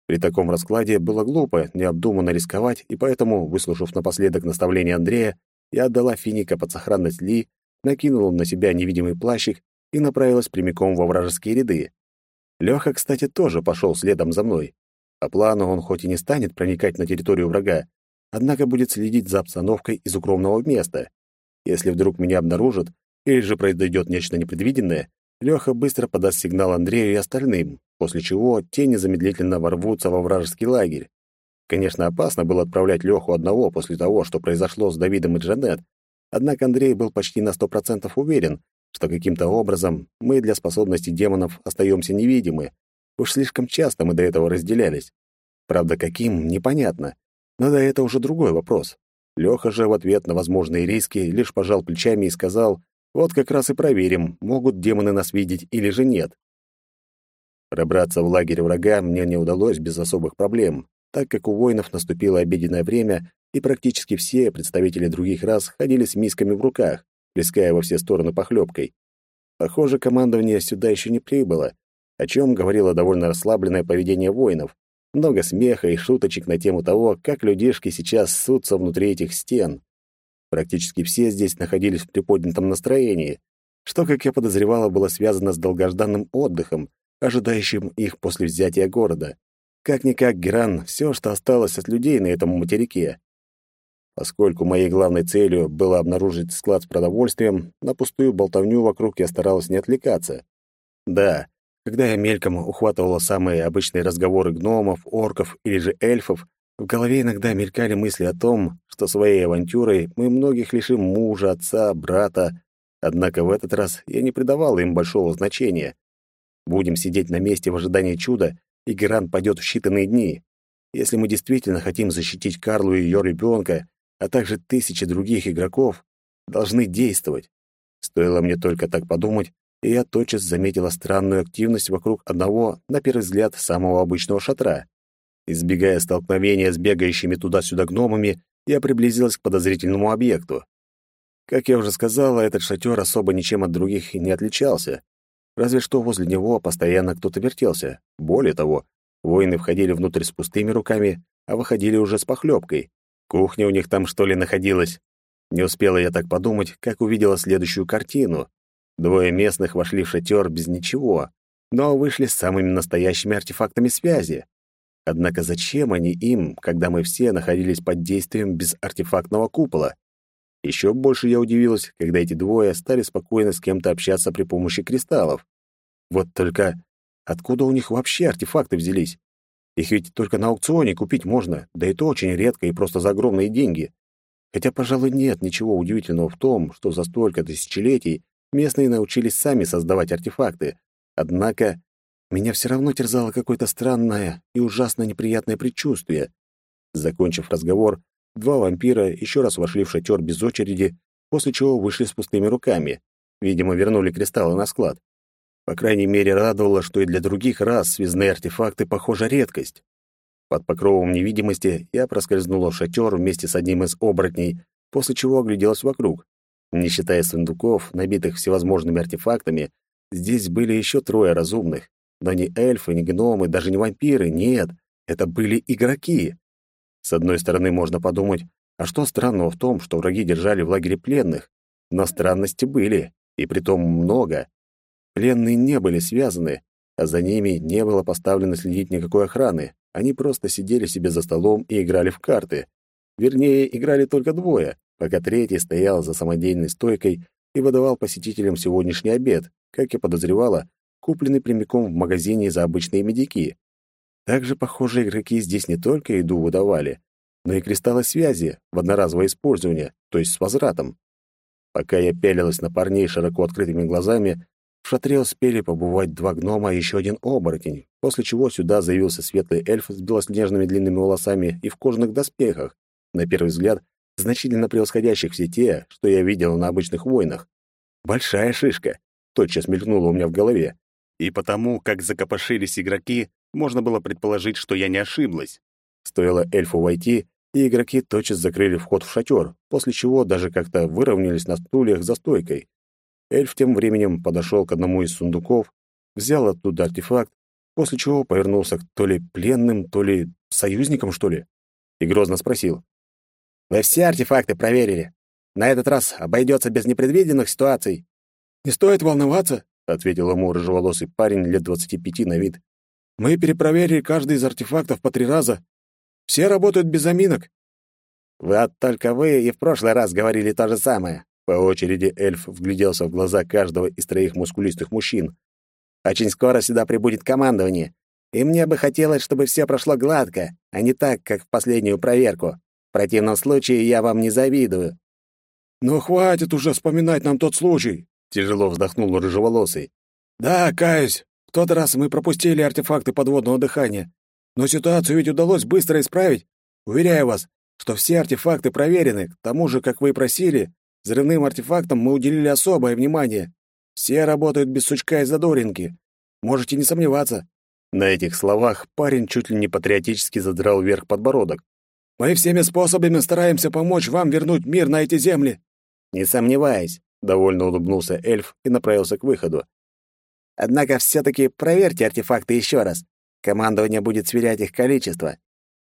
При таком раскладе было глупо необдуманно рисковать, и поэтому, выслушав напоследок наставление Андрея, я отдала финика под сохранность Ли, накинула на себя невидимый плащик и направилась прямиком во вражеские ряды. Лёха, кстати, тоже пошел следом за мной. По плану он хоть и не станет проникать на территорию врага, однако будет следить за обстановкой из укромного места. Если вдруг меня обнаружат, или же произойдет нечто непредвиденное, Леха быстро подаст сигнал Андрею и остальным, после чего те незамедлительно ворвутся во вражеский лагерь. Конечно, опасно было отправлять Леху одного после того, что произошло с Давидом и Джанет, однако Андрей был почти на сто процентов уверен, что каким-то образом мы для способностей демонов остаемся невидимы. Уж слишком часто мы до этого разделялись. Правда, каким — непонятно. Но да это уже другой вопрос. Леха же в ответ на возможные риски лишь пожал плечами и сказал, «Вот как раз и проверим, могут демоны нас видеть или же нет». Пробраться в лагерь врага мне не удалось без особых проблем, так как у воинов наступило обеденное время, и практически все представители других рас ходили с мисками в руках, плеская во все стороны похлебкой. Похоже, командование сюда еще не прибыло, о чем говорило довольно расслабленное поведение воинов, много смеха и шуточек на тему того, как людишки сейчас ссутся внутри этих стен. Практически все здесь находились в приподнятом настроении, что, как я подозревала, было связано с долгожданным отдыхом, ожидающим их после взятия города. Как-никак Геран — все, что осталось от людей на этом материке. Поскольку моей главной целью было обнаружить склад с продовольствием, на пустую болтовню вокруг я старалась не отвлекаться. Да, когда я мельком ухватывала самые обычные разговоры гномов, орков или же эльфов, в голове иногда мелькали мысли о том, что своей авантюрой мы многих лишим мужа, отца, брата. Однако в этот раз я не придавала им большого значения. Будем сидеть на месте в ожидании чуда, и Геран пойдет в считанные дни. Если мы действительно хотим защитить Карлу и ее ребенка, а также тысячи других игроков, должны действовать. Стоило мне только так подумать, и я тотчас заметила странную активность вокруг одного, на первый взгляд, самого обычного шатра. Избегая столкновения с бегающими туда-сюда гномами, я приблизилась к подозрительному объекту. Как я уже сказала, этот шатер особо ничем от других не отличался. Разве что возле него постоянно кто-то вертелся. Более того, воины входили внутрь с пустыми руками, а выходили уже с похлебкой. Кухня у них там, что ли, находилась? Не успела я так подумать, как увидела следующую картину. Двое местных вошли в шатер без ничего, но вышли с самыми настоящими артефактами связи. Однако зачем они им, когда мы все находились под действием без артефактного купола? Еще больше я удивилась, когда эти двое стали спокойно с кем-то общаться при помощи кристаллов. Вот только откуда у них вообще артефакты взялись? Их ведь только на аукционе купить можно, да и то очень редко и просто за огромные деньги. Хотя, пожалуй, нет ничего удивительного в том, что за столько тысячелетий местные научились сами создавать артефакты. Однако меня все равно терзало какое-то странное и ужасно неприятное предчувствие. Закончив разговор, два вампира еще раз вошли в шатер без очереди, после чего вышли с пустыми руками. Видимо, вернули кристаллы на склад. По крайней мере, радовало, что и для других рас связные артефакты, похоже, редкость. Под покровом невидимости я проскользнула в шатер вместе с одним из оборотней, после чего огляделась вокруг. Не считая сундуков, набитых всевозможными артефактами, здесь были еще трое разумных. Но не эльфы, не гномы, даже не вампиры, нет, это были игроки. С одной стороны, можно подумать, а что странного в том, что враги держали в лагере пленных? Но странности были, и притом много. Пленные не были связаны, а за ними не было поставлено следить никакой охраны. Они просто сидели себе за столом и играли в карты. Вернее, играли только двое, пока третий стоял за самодельной стойкой и выдавал посетителям сегодняшний обед, как я подозревала, купленный прямиком в магазине за обычные медики. Также, похоже, игроки здесь не только еду выдавали, но и кристаллы связи в одноразовое использование, то есть с возвратом. Пока я пялилась на парней широко открытыми глазами, в шатре успели побывать два гнома и еще один оборотень, после чего сюда заявился светлый эльф с белоснежными длинными волосами и в кожаных доспехах, на первый взгляд, значительно превосходящих все те, что я видел на обычных войнах. Большая шишка, тотчас мелькнула у меня в голове. И потому, как закопошились игроки, можно было предположить, что я не ошиблась. Стоило эльфу войти, и игроки тотчас закрыли вход в шатер, после чего даже как-то выровнялись на стульях за стойкой. Эльф тем временем подошел к одному из сундуков, взял оттуда артефакт, после чего повернулся к то ли пленным, то ли союзникам, что ли, и грозно спросил. «Вы все артефакты проверили? На этот раз обойдется без непредвиденных ситуаций». «Не стоит волноваться», — ответил ему рыжеволосый парень лет двадцати пяти на вид. «Мы перепроверили каждый из артефактов по три раза. Все работают без заминок». «Вот только вы и в прошлый раз говорили то же самое», по очереди эльф вгляделся в глаза каждого из троих мускулистых мужчин. «Очень скоро сюда прибудет командование, и мне бы хотелось, чтобы все прошло гладко, а не так, как в последнюю проверку. Противном случае я вам не завидую». «Ну, хватит уже вспоминать нам тот случай», — тяжело вздохнул рыжеволосый. «Да, каюсь, в тот раз мы пропустили артефакты подводного дыхания, но ситуацию ведь удалось быстро исправить. Уверяю вас, что все артефакты проверены, к тому же, как вы и просили, Взрывным артефактам мы уделили особое внимание. Все работают без сучка и задоринки. Можете не сомневаться». На этих словах парень чуть ли не патриотически задрал вверх подбородок. «Мы всеми способами стараемся помочь вам вернуть мир на эти земли». «Не сомневаюсь», — довольно улыбнулся эльф и направился к выходу. «Однако все-таки проверьте артефакты еще раз. командование будет сверять их количество.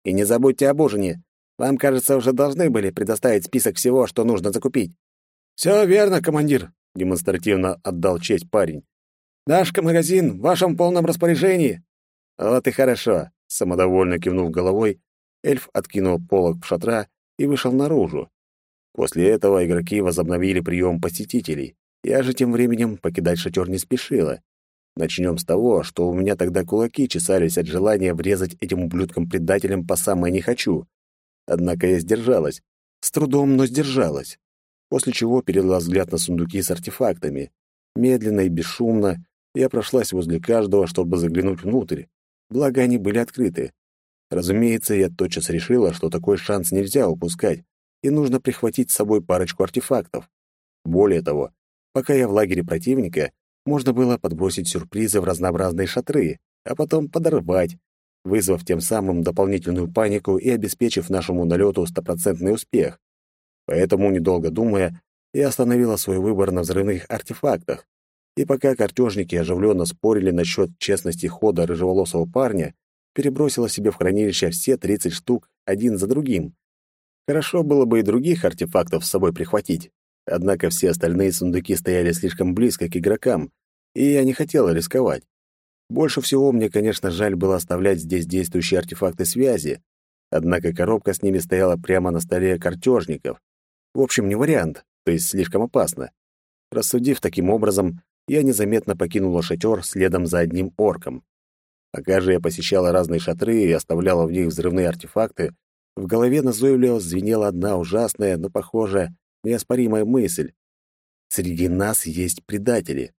И не забудьте об ужине. Вам, кажется, уже должны были предоставить список всего, что нужно закупить». «Все верно, командир», — демонстративно отдал честь парень. «Наш магазин в вашем полном распоряжении». «Вот и хорошо», — самодовольно кивнув головой, эльф откинул полог шатра и вышел наружу. После этого игроки возобновили прием посетителей. Я же тем временем покидать шатер не спешила. Начнем с того, что у меня тогда кулаки чесались от желания врезать этим ублюдкам-предателям по самое не хочу. Однако я сдержалась. С трудом, но сдержалась. После чего перевела взгляд на сундуки с артефактами. Медленно и бесшумно я прошлась возле каждого, чтобы заглянуть внутрь. Благо, они были открыты. Разумеется, я тотчас решила, что такой шанс нельзя упускать, и нужно прихватить с собой парочку артефактов. Более того, пока я в лагере противника, можно было подбросить сюрпризы в разнообразные шатры, а потом подорвать, вызвав тем самым дополнительную панику и обеспечив нашему налету стопроцентный успех. Поэтому, недолго думая, я остановила свой выбор на взрывных артефактах. И пока картежники оживленно спорили насчет честности хода рыжеволосого парня, перебросила себе в хранилище все 30 штук один за другим. Хорошо было бы и других артефактов с собой прихватить. Однако все остальные сундуки стояли слишком близко к игрокам, и я не хотела рисковать. Больше всего мне, конечно, жаль было оставлять здесь действующие артефакты связи, однако коробка с ними стояла прямо на столе картежников. В общем, не вариант, то есть слишком опасно. Рассудив таким образом, я незаметно покинула шатер следом за одним орком. Пока же я посещала разные шатры и оставляла в них взрывные артефакты, в голове назойливо звенела одна ужасная, но похожая, неоспоримая мысль. Среди нас есть предатели.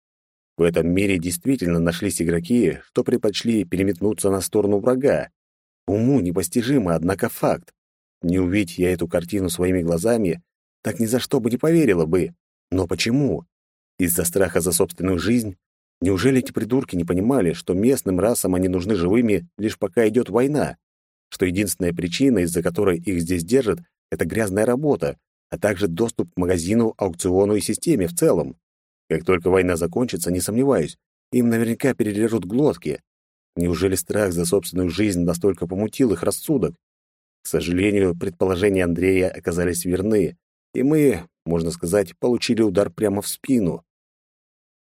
В этом мире действительно нашлись игроки, что предпочли переметнуться на сторону врага. Уму непостижимо, однако факт. Не увидеть я эту картину своими глазами, так ни за что бы не поверила бы. Но почему? Из-за страха за собственную жизнь? Неужели эти придурки не понимали, что местным расам они нужны живыми, лишь пока идет война? Что единственная причина, из-за которой их здесь держат, это грязная работа, а также доступ к магазину, аукциону и системе в целом. Как только война закончится, не сомневаюсь, им наверняка перережут глотки. Неужели страх за собственную жизнь настолько помутил их рассудок? К сожалению, предположения Андрея оказались верны, и мы, можно сказать, получили удар прямо в спину.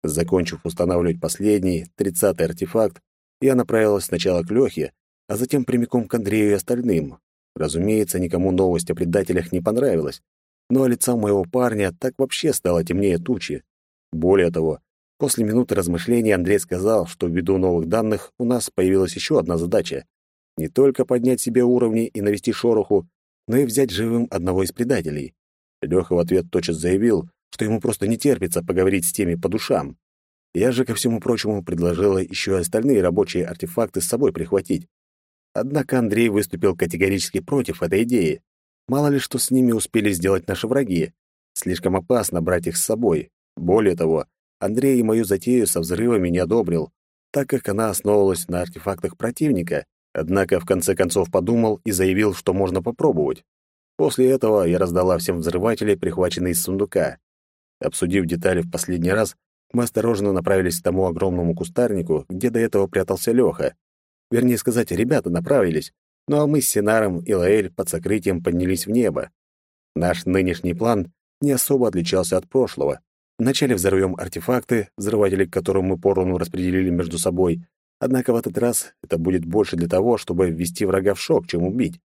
Закончив устанавливать последний, тридцатый артефакт, я направилась сначала к Лёхе, а затем прямиком к Андрею и остальным. Разумеется, никому новость о предателях не понравилась, но лица моего парня так вообще стало темнее тучи. Более того, после минуты размышлений Андрей сказал, что ввиду новых данных у нас появилась еще одна задача — не только поднять себе уровни и навести шороху, но и взять живым одного из предателей. Леха в ответ тотчас заявил, что ему просто не терпится поговорить с теми по душам. Я же, ко всему прочему, предложила еще и остальные рабочие артефакты с собой прихватить. Однако Андрей выступил категорически против этой идеи. Мало ли что с ними успели сделать наши враги. Слишком опасно брать их с собой. Более того, Андрей и мою затею со взрывами не одобрил, так как она основывалась на артефактах противника, однако в конце концов подумал и заявил, что можно попробовать. После этого я раздала всем взрыватели, прихваченные из сундука. Обсудив детали в последний раз, мы осторожно направились к тому огромному кустарнику, где до этого прятался Лёха. Вернее сказать, ребята направились, ну а мы с Синаром и Лаэль под сокрытием поднялись в небо. Наш нынешний план не особо отличался от прошлого. Вначале взорвем артефакты, взрыватели к которым мы поровну распределили между собой, однако в этот раз это будет больше для того, чтобы ввести врага в шок, чем убить.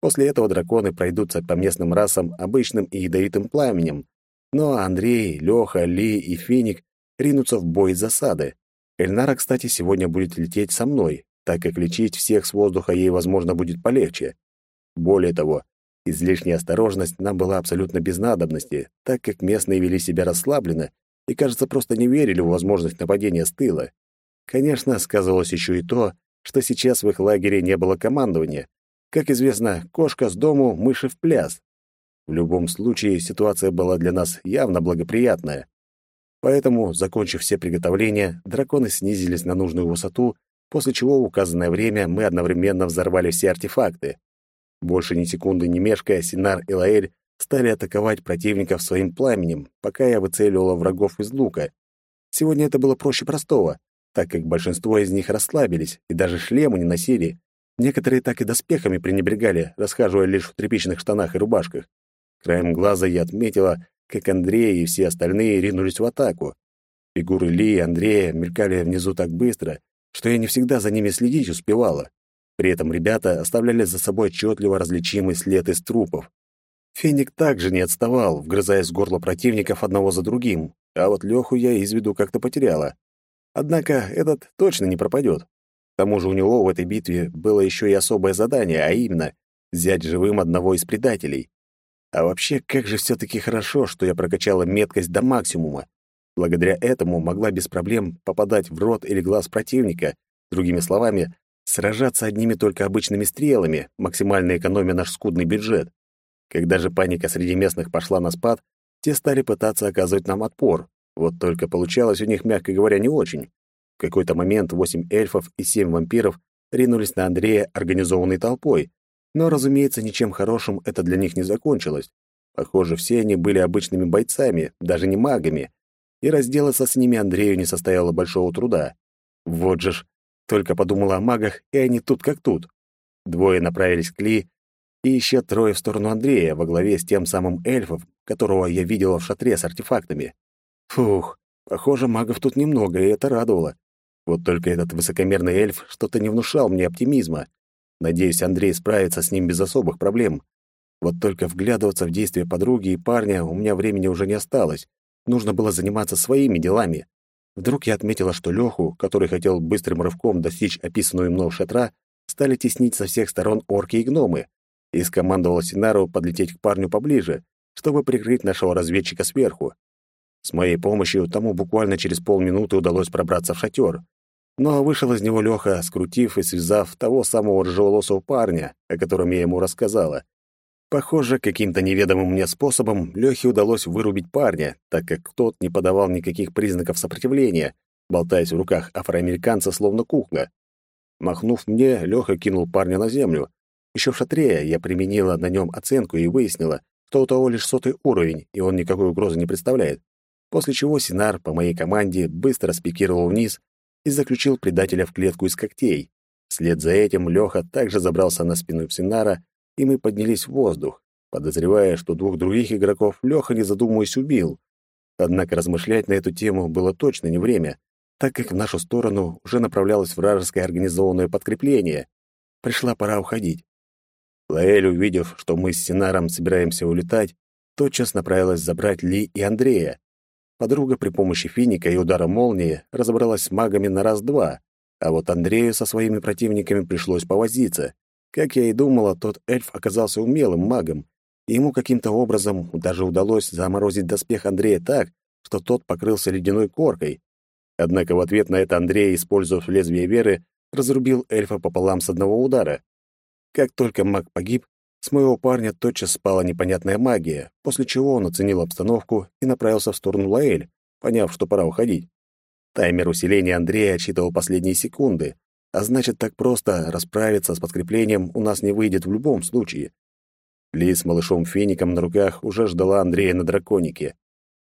После этого драконы пройдутся по местным расам обычным и ядовитым пламенем. Но Андрей, Лёха, Ли и Финик ринутся в бой из засады. Эльнара, кстати, сегодня будет лететь со мной, так как лечить всех с воздуха ей, возможно, будет полегче. Более того, излишняя осторожность нам была абсолютно без надобности, так как местные вели себя расслабленно и, кажется, просто не верили в возможность нападения с тыла. Конечно, сказывалось еще и то, что сейчас в их лагере не было командования. Как известно, кошка с дому, мыши в пляс. В любом случае, ситуация была для нас явно благоприятная. Поэтому, закончив все приготовления, драконы снизились на нужную высоту после чего в указанное время мы одновременно взорвали все артефакты. Больше ни секунды не мешкая, Синар и Лаэль стали атаковать противников своим пламенем, пока я выцеливала врагов из лука. Сегодня это было проще простого, так как большинство из них расслабились и даже шлемы не носили. Некоторые так и доспехами пренебрегали, расхаживая лишь в тряпичных штанах и рубашках. Краем глаза я отметила, как Андрей и все остальные ринулись в атаку. Фигуры Ли и Андрея мелькали внизу так быстро, что я не всегда за ними следить успевала. При этом ребята оставляли за собой отчетливо различимый след из трупов. Феник также не отставал, вгрызаясь в горло противников одного за другим, а вот Леху я из виду как-то потеряла. Однако этот точно не пропадет. К тому же у него в этой битве было еще и особое задание, а именно взять живым одного из предателей. А вообще, как же все-таки хорошо, что я прокачала меткость до максимума. Благодаря этому могла без проблем попадать в рот или глаз противника, другими словами, сражаться одними только обычными стрелами, максимально экономя наш скудный бюджет. Когда же паника среди местных пошла на спад, те стали пытаться оказывать нам отпор. Вот только получалось у них, мягко говоря, не очень. В какой-то момент восемь эльфов и семь вампиров ринулись на Андрея организованной толпой, но, разумеется, ничем хорошим это для них не закончилось. Похоже, все они были обычными бойцами, даже не магами, и разделаться с ними Андрею не состояло большого труда. Вот же ж, только подумала о магах, и они тут как тут. Двое направились к Ли, и еще трое в сторону Андрея во главе с тем самым эльфом, которого я видела в шатре с артефактами. Фух, похоже, магов тут немного, и это радовало. Вот только этот высокомерный эльф что-то не внушал мне оптимизма. Надеюсь, Андрей справится с ним без особых проблем. Вот только вглядываться в действия подруги и парня у меня времени уже не осталось. Нужно было заниматься своими делами. Вдруг я отметила, что Леху, который хотел быстрым рывком достичь описанную мной шатра, стали теснить со всех сторон орки и гномы и скомандовал Синару подлететь к парню поближе, чтобы прикрыть нашего разведчика сверху. С моей помощью тому буквально через полминуты удалось пробраться в шатер. Но вышел из него Леха, скрутив и связав того самого рыжеволосого парня, о котором я ему рассказала. Похоже, каким-то неведомым мне способом Лехе удалось вырубить парня, так как тот не подавал никаких признаков сопротивления, болтаясь в руках афроамериканца словно кукла. Махнув мне, Леха кинул парня на землю, еще в шатре я применила на нем оценку и выяснила, что у того лишь сотый уровень, и он никакой угрозы не представляет. После чего Синар по моей команде быстро спикировал вниз и заключил предателя в клетку из когтей. Вслед за этим Леха также забрался на спину Синара, и мы поднялись в воздух, подозревая, что двух других игроков Леха, не задумываясь, убил. Однако размышлять на эту тему было точно не время, так как в нашу сторону уже направлялось вражеское организованное подкрепление. Пришла пора уходить. Лаэль, увидев, что мы с Синаром собираемся улетать, тотчас направилась забрать Ли и Андрея. Подруга при помощи финика и удара молнии разобралась с магами на раз-два, а вот Андрею со своими противниками пришлось повозиться. Как я и думала, тот эльф оказался умелым магом, и ему каким-то образом даже удалось заморозить доспех Андрея так, что тот покрылся ледяной коркой. Однако в ответ на это Андрей, использовав лезвие веры, разрубил эльфа пополам с одного удара. Как только маг погиб, с моего парня тотчас спала непонятная магия, после чего он оценил обстановку и направился в сторону Лаэль, поняв, что пора уходить. Таймер усиления Андрея отсчитывал последние секунды, а значит, так просто расправиться с подкреплением у нас не выйдет в любом случае. Ли с малышом Феником на руках уже ждала Андрея на драконике.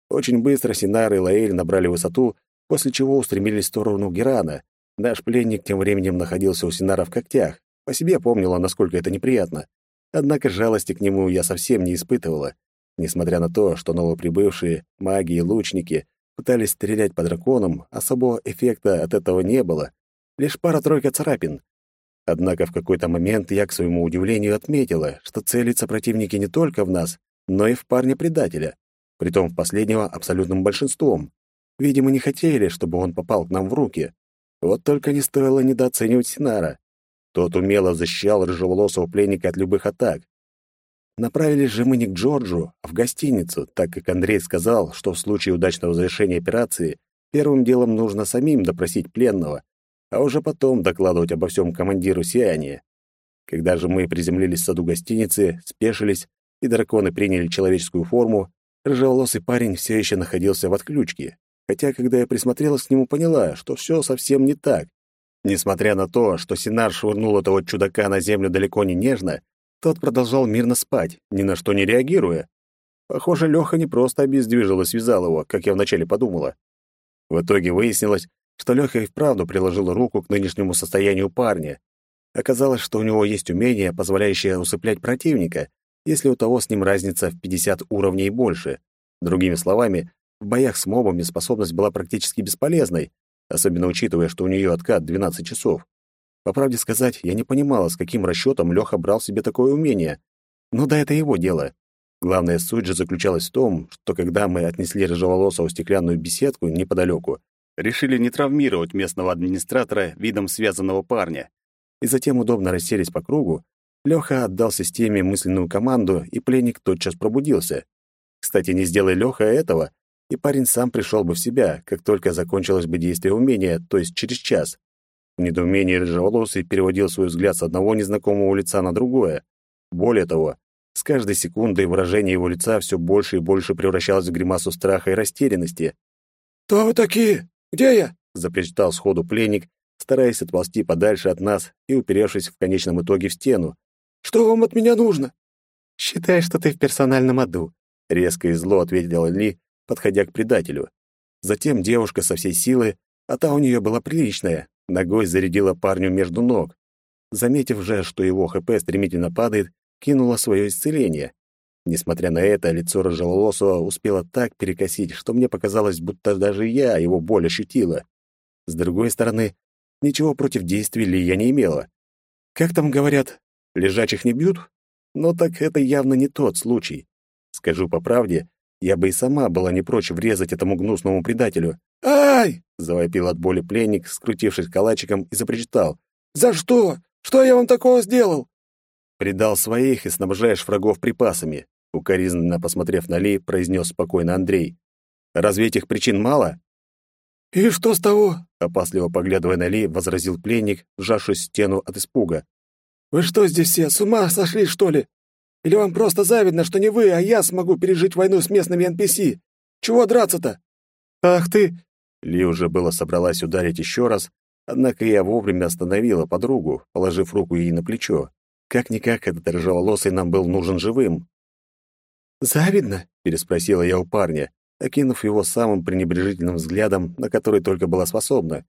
Очень быстро Синар и Лаэль набрали высоту, после чего устремились в сторону Герана. Наш пленник тем временем находился у Синара в когтях, по себе помнила, насколько это неприятно. Однако жалости к нему я совсем не испытывала. Несмотря на то, что новоприбывшие маги и лучники пытались стрелять по драконам, особого эффекта от этого не было. Лишь пара-тройка царапин. Однако в какой-то момент я, к своему удивлению, отметила, что целятся противники не только в нас, но и в парня-предателя, притом в последнего абсолютным большинством. Видимо, не хотели, чтобы он попал к нам в руки. Вот только не стоило недооценивать Синара. Тот умело защищал рыжеволосого пленника от любых атак. Направились же мы не к Джорджу, а в гостиницу, так как Андрей сказал, что в случае удачного завершения операции первым делом нужно самим допросить пленного, а уже потом докладывать обо всем командиру сияния. Когда же мы приземлились в саду гостиницы, спешились, и драконы приняли человеческую форму, рыжеволосый парень все еще находился в отключке. Хотя, когда я присмотрелась к нему, поняла, что все совсем не так. Несмотря на то, что Синар швырнул этого чудака на землю далеко не нежно, тот продолжал мирно спать, ни на что не реагируя. Похоже, Леха не просто обездвижил и связал его, как я вначале подумала. В итоге выяснилось, что Лёха и вправду приложил руку к нынешнему состоянию парня. Оказалось, что у него есть умение, позволяющее усыплять противника, если у того с ним разница в 50 уровней и больше. Другими словами, в боях с мобами способность была практически бесполезной, особенно учитывая, что у нее откат 12 часов. По правде сказать, я не понимала, с каким расчетом Леха брал себе такое умение. Но да, это его дело. Главная суть же заключалась в том, что когда мы отнесли рыжеволосого в стеклянную беседку неподалеку, решили не травмировать местного администратора видом связанного парня. И затем удобно расселись по кругу, Леха отдал системе мысленную команду, и пленник тотчас пробудился. Кстати, не сделай Леха этого, и парень сам пришел бы в себя, как только закончилось бы действие умения, то есть через час. В недоумении рыжеволосый переводил свой взгляд с одного незнакомого лица на другое. Более того, с каждой секундой выражение его лица все больше и больше превращалось в гримасу страха и растерянности. «Кто вы такие? Где я?» — запричитал сходу пленник, стараясь отползти подальше от нас и уперевшись в конечном итоге в стену. «Что вам от меня нужно?» «Считай, что ты в персональном аду», — резко и зло ответила Ли, подходя к предателю. Затем девушка со всей силы, а та у нее была приличная, ногой зарядила парню между ног. Заметив же, что его ХП стремительно падает, кинула свое исцеление. Несмотря на это, лицо рыжеволосого успело так перекосить, что мне показалось, будто даже я его боль ощутила. С другой стороны, ничего против действий ли я не имела. Как там говорят, лежачих не бьют? Но так это явно не тот случай. Скажу по правде, я бы и сама была не прочь врезать этому гнусному предателю. «Ай!» — завопил от боли пленник, скрутившись калачиком, и запричитал. «За что? Что я вам такого сделал?» «Предал своих и снабжаешь врагов припасами», — укоризненно посмотрев на Ли, произнес спокойно Андрей. «Разве этих причин мало?» «И что с того?» — опасливо поглядывая на Ли, возразил пленник, вжавшись в стену от испуга. «Вы что здесь все, с ума сошли, что ли? Или вам просто завидно, что не вы, а я смогу пережить войну с местными NPC? Чего драться-то?» «Ах ты!» Ли уже было собралась ударить еще раз, однако я вовремя остановила подругу, положив руку ей на плечо. Как-никак этот рыжеволосый нам был нужен живым. «Завидно?» — переспросила я у парня, окинув его самым пренебрежительным взглядом, на который только была способна.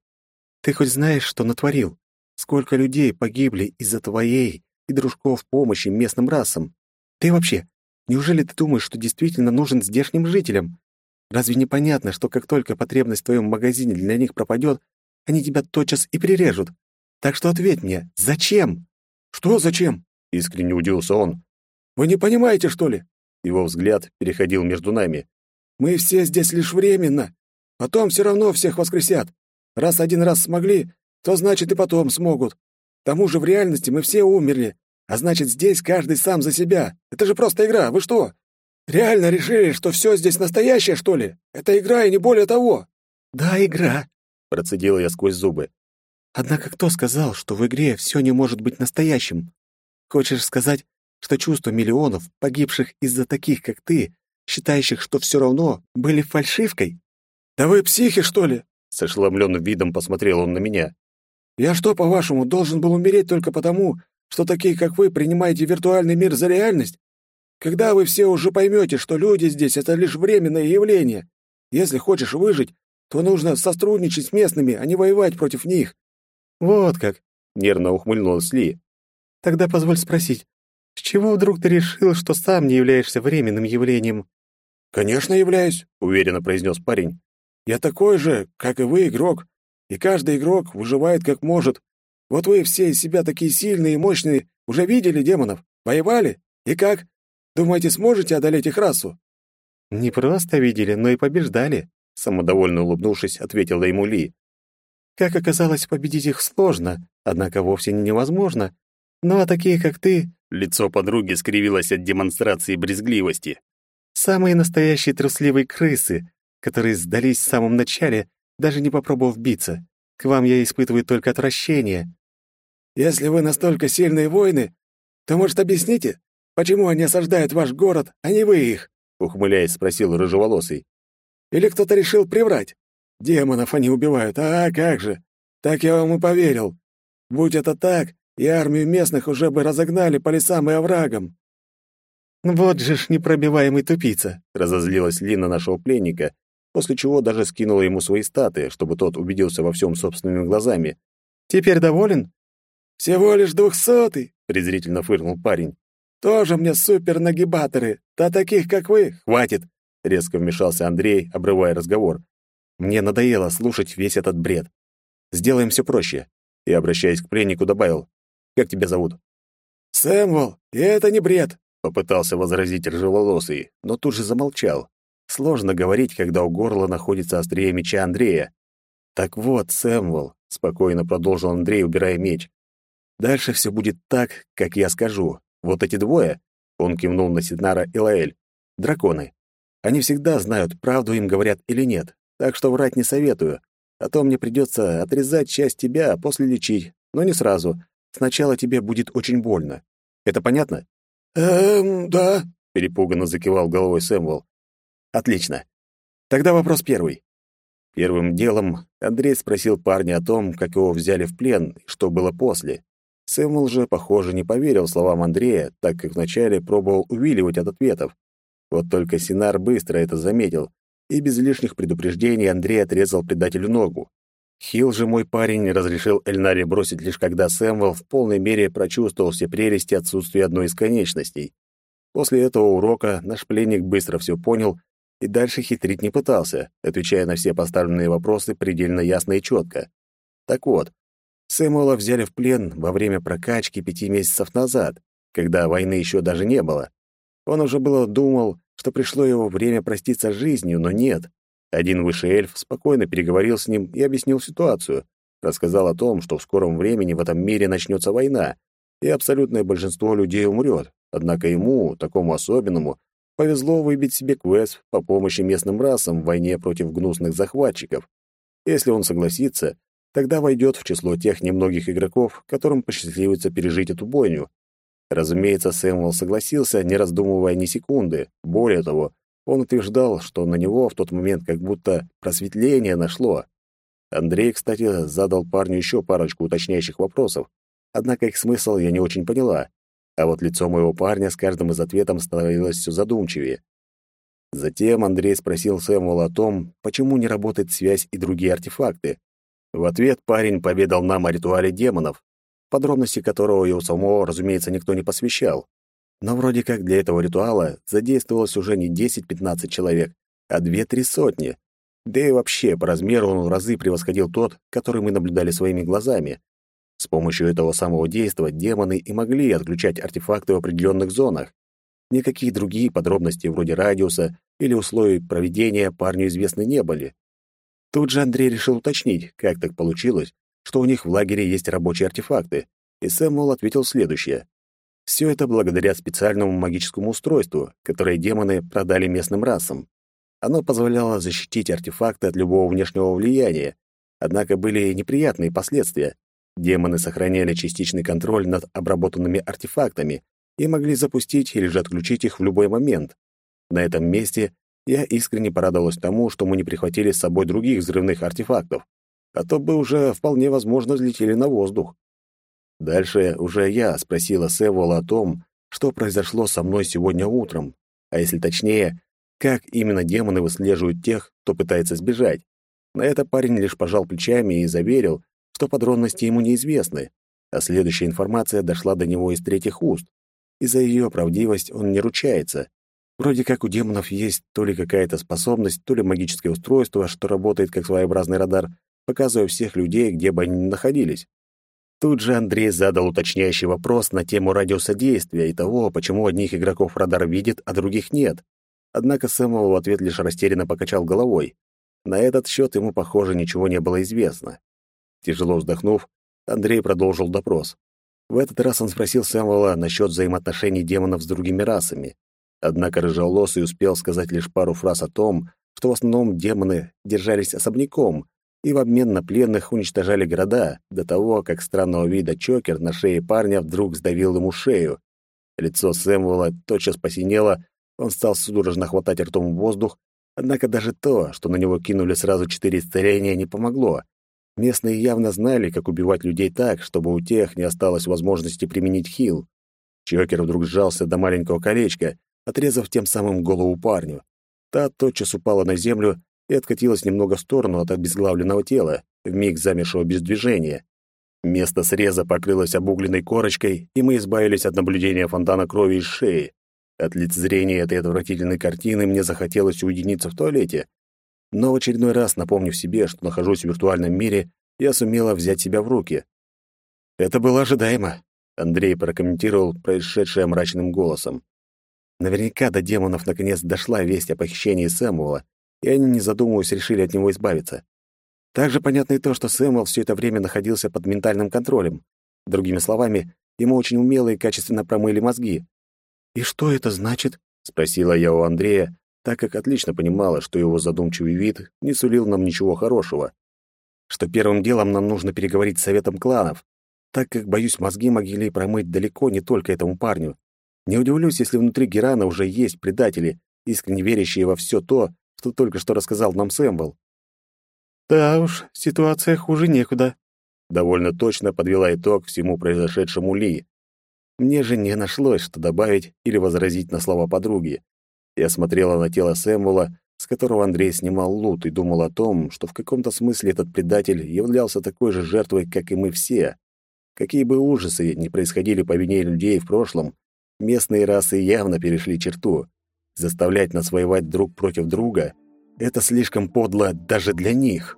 «Ты хоть знаешь, что натворил? Сколько людей погибли из-за твоей и дружков помощи местным расам? Ты вообще, неужели ты думаешь, что действительно нужен здешним жителям? Разве не понятно, что как только потребность в твоем магазине для них пропадет, они тебя тотчас и прирежут? Так что ответь мне, зачем?» «Что зачем?» — искренне удивился он. «Вы не понимаете, что ли?» Его взгляд переходил между нами. «Мы все здесь лишь временно. Потом все равно всех воскресят. Раз один раз смогли, то значит и потом смогут. К тому же в реальности мы все умерли, а значит здесь каждый сам за себя. Это же просто игра, вы что? Реально решили, что все здесь настоящее, что ли? Это игра и не более того». «Да, игра», — процедила я сквозь зубы. Однако кто сказал, что в игре все не может быть настоящим? Хочешь сказать, что чувства миллионов, погибших из-за таких, как ты, считающих, что все равно, были фальшивкой? Да вы психи, что ли? С ошеломленным видом посмотрел он на меня. Я что, по-вашему, должен был умереть только потому, что такие, как вы, принимаете виртуальный мир за реальность? Когда вы все уже поймете, что люди здесь — это лишь временное явление, если хочешь выжить, то нужно сотрудничать с местными, а не воевать против них. «Вот как!» — нервно ухмыльнулась Ли. «Тогда позволь спросить, с чего вдруг ты решил, что сам не являешься временным явлением?» «Конечно являюсь», — уверенно произнес парень. «Я такой же, как и вы, игрок, и каждый игрок выживает как может. Вот вы все из себя такие сильные и мощные, уже видели демонов, воевали? И как? Думаете, сможете одолеть их расу?» «Не просто видели, но и побеждали», — самодовольно улыбнувшись, ответила ему Ли. Как оказалось, победить их сложно, однако вовсе не невозможно. Ну а такие, как ты...» Лицо подруги скривилось от демонстрации брезгливости. «Самые настоящие трусливые крысы, которые сдались в самом начале, даже не попробовав биться. К вам я испытываю только отвращение». «Если вы настолько сильные воины, то, может, объясните, почему они осаждают ваш город, а не вы их?» ухмыляясь, спросил рыжеволосый. «Или кто-то решил приврать?» Демонов они убивают, а как же? Так я вам и поверил. Будь это так, и армию местных уже бы разогнали по лесам и оврагам. «Вот же ж непробиваемый тупица!» — разозлилась Лина нашего пленника, после чего даже скинула ему свои статы, чтобы тот убедился во всем собственными глазами. «Теперь доволен?» «Всего лишь двухсотый», — презрительно фыркнул парень. «Тоже мне супер-нагибаторы. Да таких, как вы, хватит!» — резко вмешался Андрей, обрывая разговор. «Мне надоело слушать весь этот бред. Сделаем все проще». И, обращаясь к пленнику, добавил. «Как тебя зовут?» «Сэмвол, и это не бред!» — попытался возразить рыжеволосый, но тут же замолчал. Сложно говорить, когда у горла находится острие меча Андрея. «Так вот, Сэмвол», — спокойно продолжил Андрей, убирая меч. «Дальше все будет так, как я скажу. Вот эти двое, он кивнул на Сиднара и Лаэль, драконы. Они всегда знают, правду им говорят или нет, так что врать не советую. А то мне придется отрезать часть тебя, а после лечить, но не сразу. Сначала тебе будет очень больно. Это понятно? Эм, да, перепуганно закивал головой Сэмвол. Отлично. Тогда вопрос первый. Первым делом Андрей спросил парня о том, как его взяли в плен что было после. Сэмюэл же, похоже, не поверил словам Андрея, так как вначале пробовал увиливать от ответов. Вот только Синар быстро это заметил, и без лишних предупреждений Андрей отрезал предателю ногу. Хил же мой парень разрешил Эльнаре бросить лишь когда Сэмвелл в полной мере прочувствовал все прелести отсутствия одной из конечностей. После этого урока наш пленник быстро все понял и дальше хитрить не пытался, отвечая на все поставленные вопросы предельно ясно и четко. Так вот, Сэмуэла взяли в плен во время прокачки пяти месяцев назад, когда войны еще даже не было. Он уже было думал, что пришло его время проститься с жизнью, но нет. Один высший эльф спокойно переговорил с ним и объяснил ситуацию, рассказал о том, что в скором времени в этом мире начнется война, и абсолютное большинство людей умрет. Однако ему, такому особенному, повезло выбить себе квест по помощи местным расам в войне против гнусных захватчиков. Если он согласится, тогда войдет в число тех немногих игроков, которым посчастливится пережить эту бойню. Разумеется, Сэмюэл согласился, не раздумывая ни секунды. Более того, он утверждал, что на него в тот момент как будто просветление нашло. Андрей, кстати, задал парню еще парочку уточняющих вопросов, однако их смысл я не очень поняла, а вот лицо моего парня с каждым из ответом становилось все задумчивее. Затем Андрей спросил Сэмюэла о том, почему не работает связь и другие артефакты, в ответ парень поведал нам о ритуале демонов, подробности которого его самого, разумеется, никто не посвящал. Но вроде как для этого ритуала задействовалось уже не 10-15 человек, а 2-3 сотни. Да и вообще, по размеру он в разы превосходил тот, который мы наблюдали своими глазами. С помощью этого самого действия демоны и могли отключать артефакты в определенных зонах. Никакие другие подробности вроде радиуса или условий проведения парню известны не были. Тут же Андрей решил уточнить, как так получилось, что у них в лагере есть рабочие артефакты, и Сэмюэл ответил следующее. Все это благодаря специальному магическому устройству, которое демоны продали местным расам. Оно позволяло защитить артефакты от любого внешнего влияния, однако были неприятные последствия. Демоны сохраняли частичный контроль над обработанными артефактами и могли запустить или же отключить их в любой момент. На этом месте я искренне порадовалась тому, что мы не прихватили с собой других взрывных артефактов, а то бы уже вполне возможно взлетели на воздух. Дальше уже я спросила Севола о том, что произошло со мной сегодня утром, а если точнее, как именно демоны выслеживают тех, кто пытается сбежать. На это парень лишь пожал плечами и заверил, что подробности ему неизвестны, а следующая информация дошла до него из третьих уст, и за ее правдивость он не ручается. Вроде как у демонов есть то ли какая-то способность, то ли магическое устройство, что работает как своеобразный радар, показывая всех людей, где бы они ни находились. Тут же Андрей задал уточняющий вопрос на тему радиуса действия и того, почему одних игроков радар видит, а других нет. Однако Сэмюэл в ответ лишь растерянно покачал головой. На этот счет ему, похоже, ничего не было известно. Тяжело вздохнув, Андрей продолжил допрос. В этот раз он спросил Сэмюэла насчет взаимоотношений демонов с другими расами. Однако Рыжеолосый успел сказать лишь пару фраз о том, что в основном демоны держались особняком и в обмен на пленных уничтожали города до того, как странного вида чокер на шее парня вдруг сдавил ему шею. Лицо Сэмвола тотчас посинело, он стал судорожно хватать ртом воздух, однако даже то, что на него кинули сразу четыре исцеления, не помогло. Местные явно знали, как убивать людей так, чтобы у тех не осталось возможности применить хил. Чокер вдруг сжался до маленького колечка, отрезав тем самым голову парню. Та тотчас упала на землю, и откатилась немного в сторону от обезглавленного тела, вмиг замершего без движения. Место среза покрылось обугленной корочкой, и мы избавились от наблюдения фонтана крови из шеи. От лицезрения этой отвратительной картины мне захотелось уединиться в туалете. Но в очередной раз, напомнив себе, что нахожусь в виртуальном мире, я сумела взять себя в руки. Это было ожидаемо, Андрей прокомментировал происшедшее мрачным голосом. Наверняка до демонов наконец дошла весть о похищении Сэмуэла, и они, не задумываясь, решили от него избавиться. Также понятно и то, что Сэмуэл все это время находился под ментальным контролем. Другими словами, ему очень умело и качественно промыли мозги. «И что это значит?» — спросила я у Андрея, так как отлично понимала, что его задумчивый вид не сулил нам ничего хорошего. Что первым делом нам нужно переговорить с советом кланов, так как, боюсь, мозги могли промыть далеко не только этому парню. Не удивлюсь, если внутри Герана уже есть предатели, искренне верящие во все то, что только что рассказал нам Сэмбл. «Да уж, ситуация хуже некуда», — довольно точно подвела итог всему произошедшему Ли. Мне же не нашлось, что добавить или возразить на слова подруги. Я смотрела на тело Сэмвола, с которого Андрей снимал лут, и думал о том, что в каком-то смысле этот предатель являлся такой же жертвой, как и мы все. Какие бы ужасы ни происходили по вине людей в прошлом, местные расы явно перешли черту. Заставлять нас воевать друг против друга — это слишком подло даже для них.